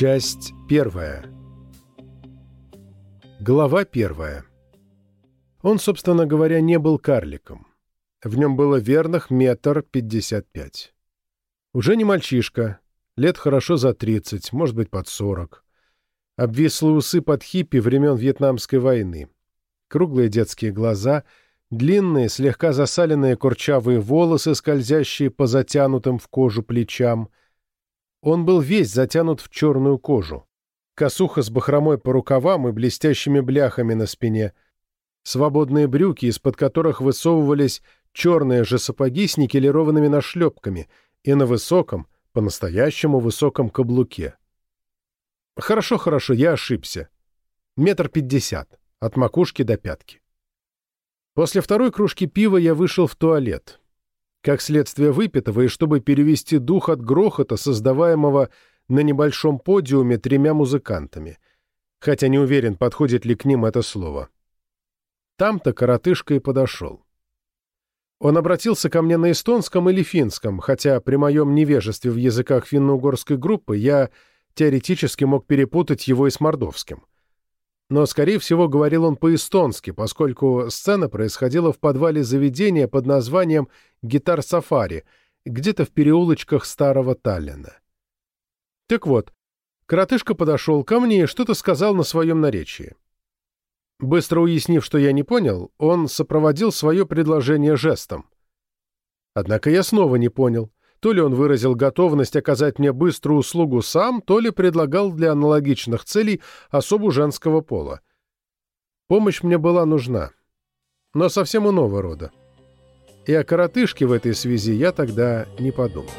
Часть первая. Глава первая. Он, собственно говоря, не был карликом. В нем было верных метр пятьдесят пять. Уже не мальчишка, лет хорошо за тридцать, может быть, под сорок. Обвислые усы под хиппи времен Вьетнамской войны. Круглые детские глаза, длинные, слегка засаленные курчавые волосы, скользящие по затянутым в кожу плечам. Он был весь затянут в черную кожу. Косуха с бахромой по рукавам и блестящими бляхами на спине. Свободные брюки, из-под которых высовывались черные же сапоги с никелированными нашлепками и на высоком, по-настоящему высоком каблуке. Хорошо, хорошо, я ошибся. Метр пятьдесят, от макушки до пятки. После второй кружки пива я вышел в туалет. Как следствие выпитого, и чтобы перевести дух от грохота, создаваемого на небольшом подиуме тремя музыкантами. Хотя не уверен, подходит ли к ним это слово. Там-то коротышка и подошел. Он обратился ко мне на эстонском или финском, хотя при моем невежестве в языках финно-угорской группы я теоретически мог перепутать его и с мордовским. Но, скорее всего, говорил он по-эстонски, поскольку сцена происходила в подвале заведения под названием «Гитар-сафари», где-то в переулочках старого Таллина. Так вот, коротышка подошел ко мне и что-то сказал на своем наречии. Быстро уяснив, что я не понял, он сопроводил свое предложение жестом. Однако я снова не понял. То ли он выразил готовность оказать мне быструю услугу сам, то ли предлагал для аналогичных целей особу женского пола. Помощь мне была нужна, но совсем иного рода. И о коротышке в этой связи я тогда не подумал.